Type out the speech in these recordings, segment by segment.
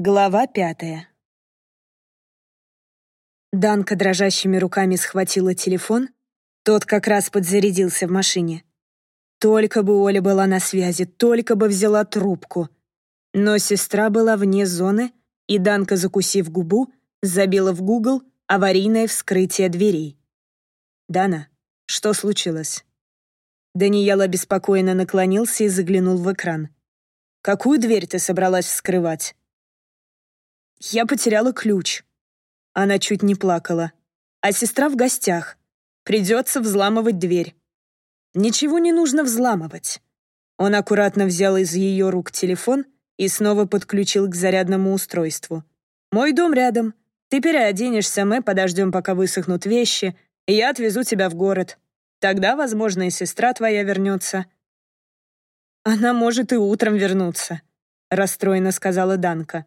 Глава пятая. Данка дрожащими руками схватила телефон. Тот как раз подзарядился в машине. Только бы Оля была на связи, только бы взяла трубку. Но сестра была вне зоны, и Данка, закусив губу, забила в Google аварийное вскрытие дверей. «Дана, что случилось?» Даниэл обеспокоенно наклонился и заглянул в экран. «Какую дверь ты собралась вскрывать?» Я потеряла ключ. Она чуть не плакала. А сестра в гостях. Придется взламывать дверь. Ничего не нужно взламывать. Он аккуратно взял из ее рук телефон и снова подключил к зарядному устройству. «Мой дом рядом. Ты переоденешься, мы подождем, пока высохнут вещи, и я отвезу тебя в город. Тогда, возможно, и сестра твоя вернется». «Она может и утром вернуться», — расстроенно сказала Данка.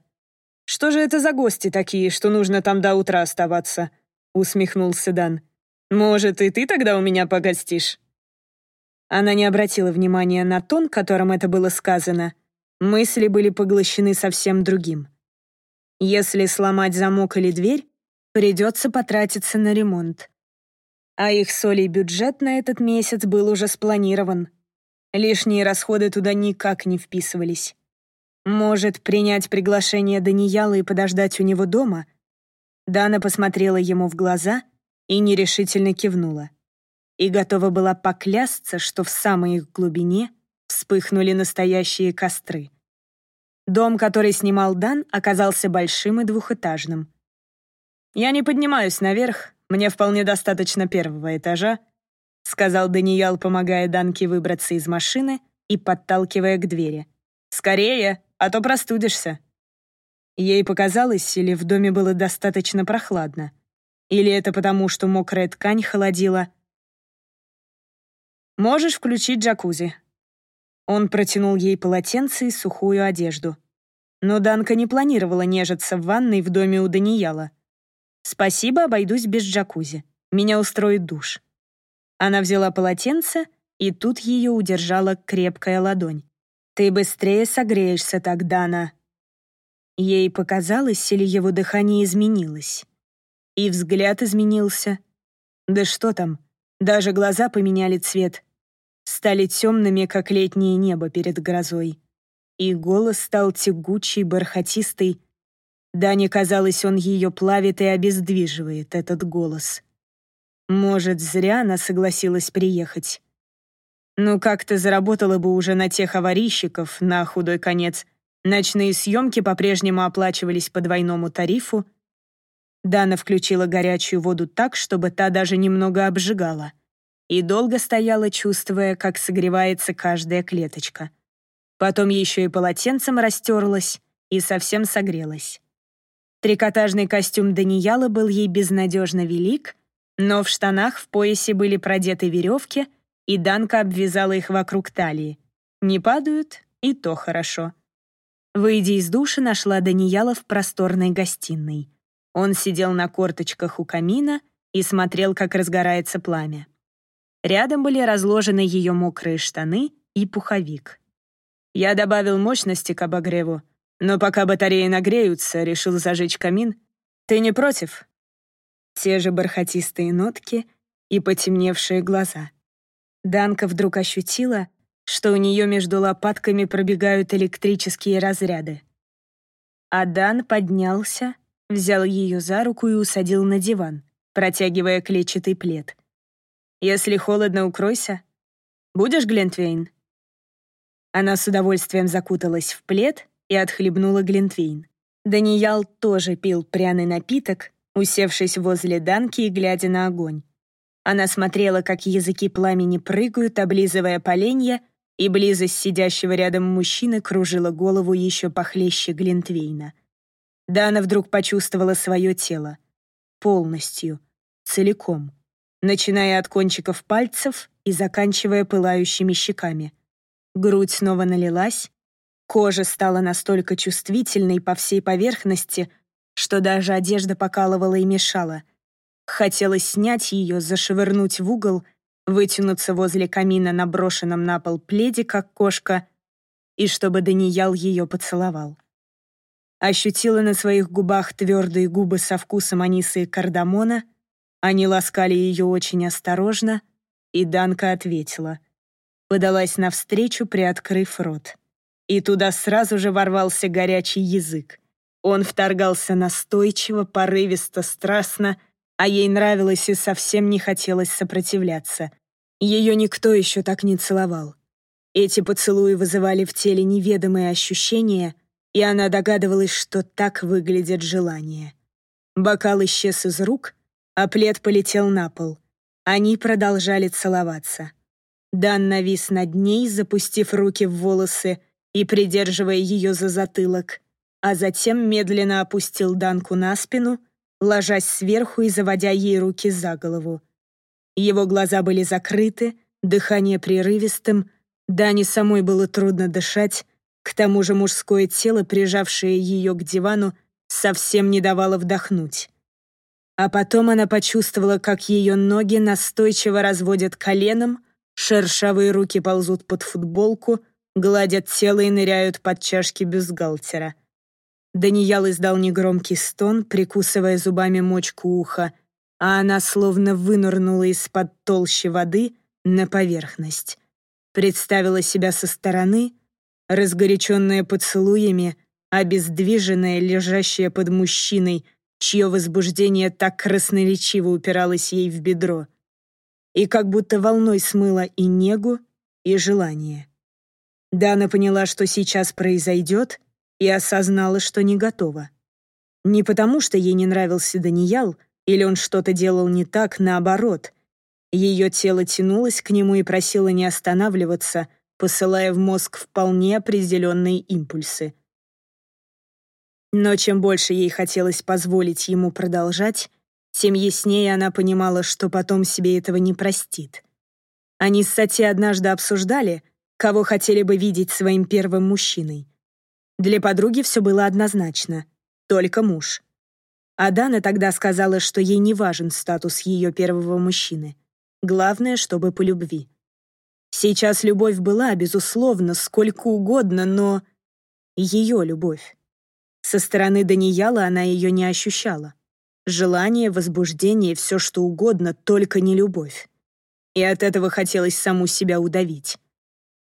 «Что же это за гости такие, что нужно там до утра оставаться?» — усмехнулся Дан. «Может, и ты тогда у меня погостишь?» Она не обратила внимания на тон, которым это было сказано. Мысли были поглощены совсем другим. Если сломать замок или дверь, придется потратиться на ремонт. А их солей бюджет на этот месяц был уже спланирован. Лишние расходы туда никак не вписывались. Может, принять приглашение Даниэла и подождать у него дома? Дана посмотрела ему в глаза и нерешительно кивнула. И готова была поклясться, что в самой их глубине вспыхнули настоящие костры. Дом, который снимал Дан, оказался большим и двухэтажным. «Я не поднимаюсь наверх, мне вполне достаточно первого этажа», сказал Даниэл, помогая Данке выбраться из машины и подталкивая к двери. «Скорее!» А то простудишься». Ей показалось, или в доме было достаточно прохладно, или это потому, что мокрая ткань холодила. «Можешь включить джакузи». Он протянул ей полотенце и сухую одежду. Но Данка не планировала нежиться в ванной в доме у Даниэла. «Спасибо, обойдусь без джакузи. Меня устроит душ». Она взяла полотенце, и тут ее удержала крепкая ладонь. Ты быстрее согреешься так, Дана. Ей показалось, или его дыхание изменилось. И взгляд изменился. Да что там, даже глаза поменяли цвет. Стали темными, как летнее небо перед грозой. И голос стал тягучий, бархатистый. Дане казалось, он ее плавит и обездвиживает, этот голос. Может, зря она согласилась приехать. Ну, как-то заработала бы уже на тех аварийщиков, на худой конец. Ночные съемки по-прежнему оплачивались по двойному тарифу. Дана включила горячую воду так, чтобы та даже немного обжигала. И долго стояла, чувствуя, как согревается каждая клеточка. Потом еще и полотенцем растерлась и совсем согрелась. Трикотажный костюм Даниэла был ей безнадежно велик, но в штанах в поясе были продеты веревки — и Данка обвязала их вокруг талии. Не падают, и то хорошо. Выйдя из души, нашла Даниэла в просторной гостиной. Он сидел на корточках у камина и смотрел, как разгорается пламя. Рядом были разложены ее мокрые штаны и пуховик. Я добавил мощности к обогреву, но пока батареи нагреются, решил зажечь камин. Ты не против? Те же бархатистые нотки и потемневшие глаза. Данка вдруг ощутила, что у нее между лопатками пробегают электрические разряды. А Дан поднялся, взял ее за руку и усадил на диван, протягивая клетчатый плед. «Если холодно, укройся. Будешь, Глентвейн?» Она с удовольствием закуталась в плед и отхлебнула Глинтвейн. Даниял тоже пил пряный напиток, усевшись возле Данки и глядя на огонь. Она смотрела, как языки пламени прыгают, облизывая поленья, и близость сидящего рядом мужчины кружила голову еще похлеще Глинтвейна. Дана вдруг почувствовала свое тело. Полностью. Целиком. Начиная от кончиков пальцев и заканчивая пылающими щеками. Грудь снова налилась, кожа стала настолько чувствительной по всей поверхности, что даже одежда покалывала и мешала — Хотелось снять ее, зашвырнуть в угол, вытянуться возле камина на брошенном на пол пледе, как кошка, и чтобы Даниял ее поцеловал. ощутила на своих губах твердые губы со вкусом аниса и кардамона. Они ласкали ее очень осторожно, и Данка ответила. Подалась навстречу, приоткрыв рот. И туда сразу же ворвался горячий язык. Он вторгался настойчиво, порывисто, страстно, а ей нравилось и совсем не хотелось сопротивляться. Ее никто еще так не целовал. Эти поцелуи вызывали в теле неведомые ощущения, и она догадывалась, что так выглядит желание. Бокал исчез из рук, а плед полетел на пол. Они продолжали целоваться. Дан навис над ней, запустив руки в волосы и придерживая ее за затылок, а затем медленно опустил Данку на спину, ложась сверху и заводя ей руки за голову. Его глаза были закрыты, дыхание прерывистым, Дане самой было трудно дышать, к тому же мужское тело, прижавшее ее к дивану, совсем не давало вдохнуть. А потом она почувствовала, как ее ноги настойчиво разводят коленом, шершавые руки ползут под футболку, гладят тело и ныряют под чашки бюстгальтера. Даниял издал негромкий стон, прикусывая зубами мочку уха, а она словно вынырнула из-под толщи воды на поверхность. Представила себя со стороны, разгоряченная поцелуями, обездвиженная, лежащая под мужчиной, чье возбуждение так красноречиво упиралось ей в бедро. И как будто волной смыло и негу, и желание. Дана поняла, что сейчас произойдет, и осознала, что не готова. Не потому, что ей не нравился Даниял, или он что-то делал не так, наоборот. Ее тело тянулось к нему и просило не останавливаться, посылая в мозг вполне определенные импульсы. Но чем больше ей хотелось позволить ему продолжать, тем яснее она понимала, что потом себе этого не простит. Они с Сати однажды обсуждали, кого хотели бы видеть своим первым мужчиной. Для подруги все было однозначно — только муж. А Дана тогда сказала, что ей не важен статус ее первого мужчины. Главное, чтобы по любви. Сейчас любовь была, безусловно, сколько угодно, но... Ее любовь. Со стороны Данияла она ее не ощущала. Желание, возбуждение, все что угодно, только не любовь. И от этого хотелось саму себя удавить.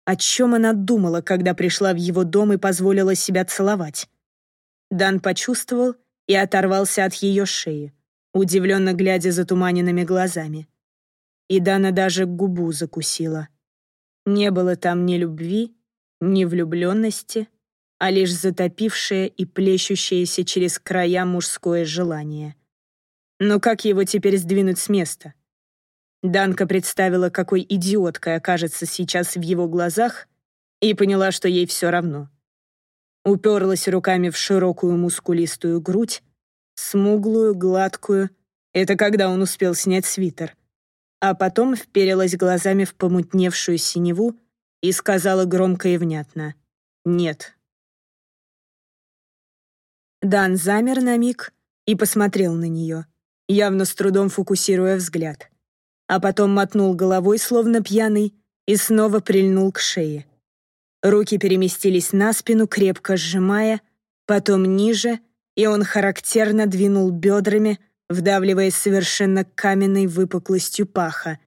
О чем она думала, когда пришла в его дом и позволила себя целовать? Дан почувствовал, и оторвался от ее шеи, удивленно глядя затуманенными глазами. И Дана даже губу закусила. Не было там ни любви, ни влюбленности, а лишь затопившее и плещущееся через края мужское желание. Но как его теперь сдвинуть с места? Данка представила, какой идиоткой окажется сейчас в его глазах, и поняла, что ей все равно уперлась руками в широкую мускулистую грудь, смуглую, гладкую. Это когда он успел снять свитер. А потом вперилась глазами в помутневшую синеву и сказала громко и внятно «Нет». Дан замер на миг и посмотрел на нее, явно с трудом фокусируя взгляд. А потом мотнул головой, словно пьяный, и снова прильнул к шее. Руки переместились на спину, крепко сжимая, потом ниже, и он характерно двинул бедрами, вдавливаясь совершенно каменной выпуклостью паха.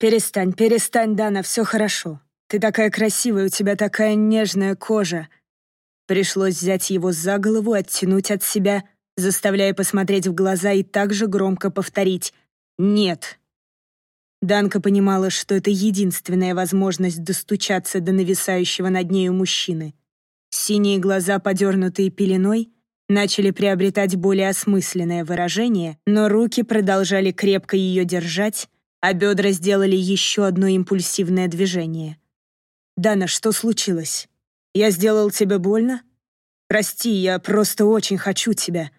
«Перестань, перестань, Дана, все хорошо. Ты такая красивая, у тебя такая нежная кожа». Пришлось взять его за голову, оттянуть от себя, заставляя посмотреть в глаза и также громко повторить «Нет». Данка понимала, что это единственная возможность достучаться до нависающего над нею мужчины. Синие глаза, подернутые пеленой, начали приобретать более осмысленное выражение, но руки продолжали крепко ее держать, а бедра сделали еще одно импульсивное движение. «Дана, что случилось? Я сделал тебе больно? Прости, я просто очень хочу тебя.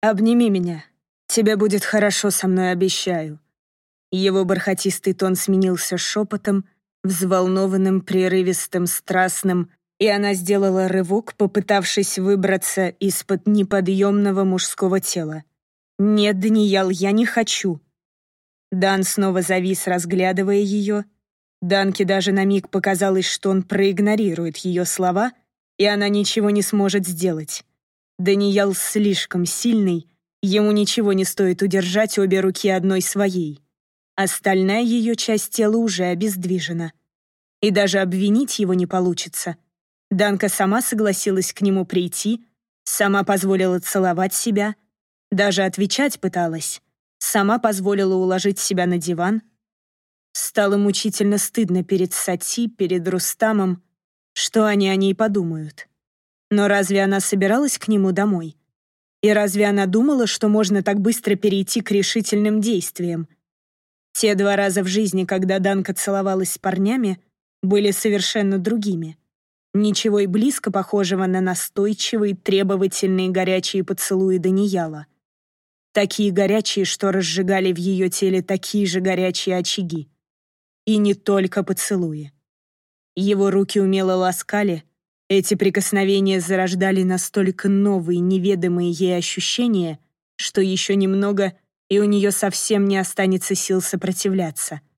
Обними меня. Тебе будет хорошо со мной, обещаю». Его бархатистый тон сменился шепотом, взволнованным, прерывистым, страстным, и она сделала рывок, попытавшись выбраться из-под неподъемного мужского тела. «Нет, Даниял, я не хочу». Дан снова завис, разглядывая ее. Данке даже на миг показалось, что он проигнорирует ее слова, и она ничего не сможет сделать. Даниял слишком сильный, ему ничего не стоит удержать обе руки одной своей. Остальная ее часть тела уже обездвижена. И даже обвинить его не получится. Данка сама согласилась к нему прийти, сама позволила целовать себя, даже отвечать пыталась, сама позволила уложить себя на диван. Стало мучительно стыдно перед Сати, перед Рустамом, что они о ней подумают. Но разве она собиралась к нему домой? И разве она думала, что можно так быстро перейти к решительным действиям? Те два раза в жизни, когда Данка целовалась с парнями, были совершенно другими. Ничего и близко похожего на настойчивые, требовательные горячие поцелуи Данияла. Такие горячие, что разжигали в ее теле такие же горячие очаги. И не только поцелуи. Его руки умело ласкали, эти прикосновения зарождали настолько новые, неведомые ей ощущения, что еще немного, и у нее совсем не останется сил сопротивляться —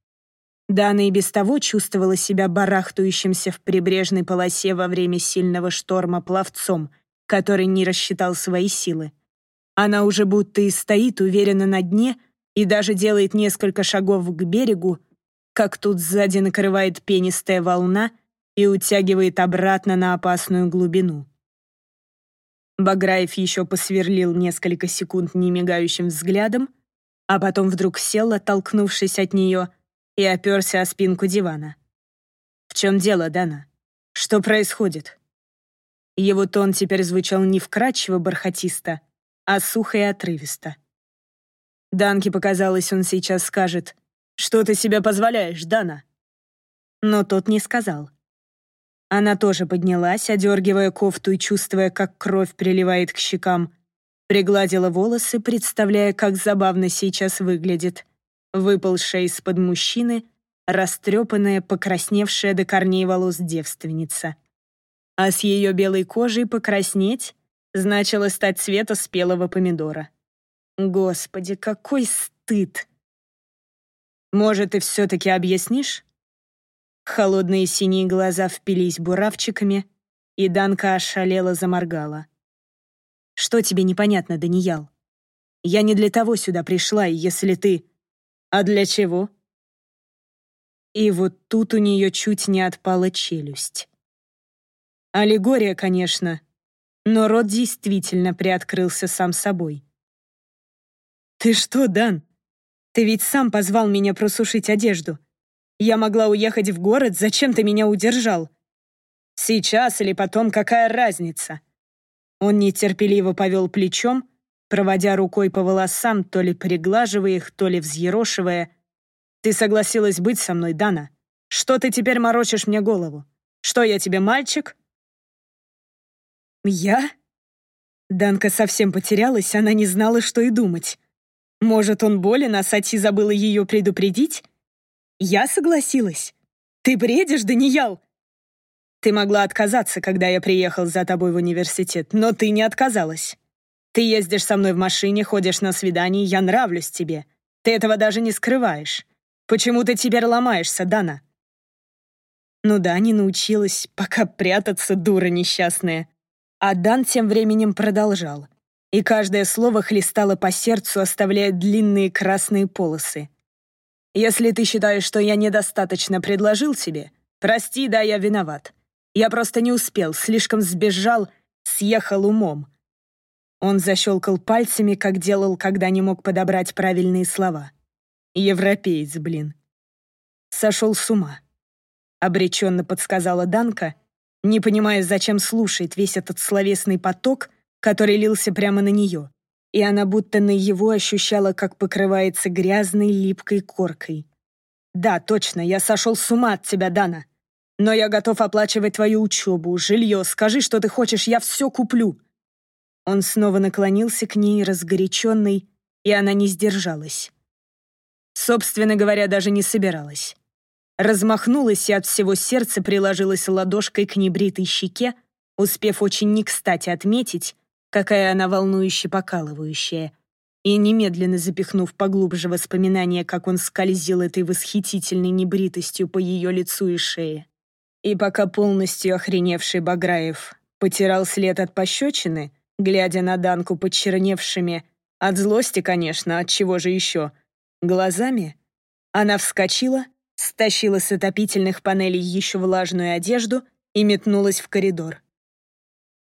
да она и без того чувствовала себя барахтающимся в прибрежной полосе во время сильного шторма пловцом, который не рассчитал свои силы. Она уже будто и стоит уверенно на дне и даже делает несколько шагов к берегу, как тут сзади накрывает пенистая волна и утягивает обратно на опасную глубину. Баграев еще посверлил несколько секунд немигающим взглядом, а потом вдруг сел, оттолкнувшись от нее, и оперся о спинку дивана. «В чем дело, Дана? Что происходит?» Его тон теперь звучал не вкрадчиво бархатисто, а сухо и отрывисто. Данке показалось, он сейчас скажет «Что ты себе позволяешь, Дана?» Но тот не сказал. Она тоже поднялась, одергивая кофту и чувствуя, как кровь приливает к щекам, пригладила волосы, представляя, как забавно сейчас выглядит — выпалшая из-под мужчины, растрепанная, покрасневшая до корней волос девственница. А с ее белой кожей покраснеть значило стать цвета спелого помидора. Господи, какой стыд! Может, ты все-таки объяснишь? Холодные синие глаза впились буравчиками, и Данка ошалела заморгала. «Что тебе непонятно, Даниял? Я не для того сюда пришла, и если ты...» «А для чего?» И вот тут у нее чуть не отпала челюсть. Аллегория, конечно, но рот действительно приоткрылся сам собой. «Ты что, Дан? Ты ведь сам позвал меня просушить одежду. Я могла уехать в город, зачем ты меня удержал? Сейчас или потом, какая разница?» Он нетерпеливо повел плечом, проводя рукой по волосам, то ли приглаживая их, то ли взъерошивая. «Ты согласилась быть со мной, Дана? Что ты теперь морочишь мне голову? Что, я тебе мальчик?» «Я?» Данка совсем потерялась, она не знала, что и думать. Может, он болен, а Сати забыла ее предупредить? Я согласилась. Ты бредишь, Даниял? Ты могла отказаться, когда я приехал за тобой в университет, но ты не отказалась. Ты ездишь со мной в машине, ходишь на свидания, я нравлюсь тебе. Ты этого даже не скрываешь. Почему ты теперь ломаешься, Дана?» Ну да, не научилась, пока прятаться, дура несчастная. А Дан тем временем продолжал. И каждое слово хлестало по сердцу, оставляя длинные красные полосы. «Если ты считаешь, что я недостаточно предложил тебе, прости, да, я виноват. Я просто не успел, слишком сбежал, съехал умом. Он защелкал пальцами, как делал, когда не мог подобрать правильные слова. «Европеец, блин». «Сошел с ума», — обреченно подсказала Данка, не понимая, зачем слушает весь этот словесный поток, который лился прямо на нее, и она будто на его ощущала, как покрывается грязной липкой коркой. «Да, точно, я сошел с ума от тебя, Дана. Но я готов оплачивать твою учебу, жилье, скажи, что ты хочешь, я все куплю. Он снова наклонился к ней, разгоряченный, и она не сдержалась. Собственно говоря, даже не собиралась. Размахнулась и от всего сердца приложилась ладошкой к небритой щеке, успев очень не кстати отметить, какая она волнующе покалывающая, и немедленно запихнув поглубже воспоминания, как он скользил этой восхитительной небритостью по ее лицу и шее. И пока полностью охреневший Баграев потирал след от пощечины, глядя на Данку почерневшими, от злости, конечно, от чего же еще, глазами, она вскочила, стащила с отопительных панелей еще влажную одежду и метнулась в коридор.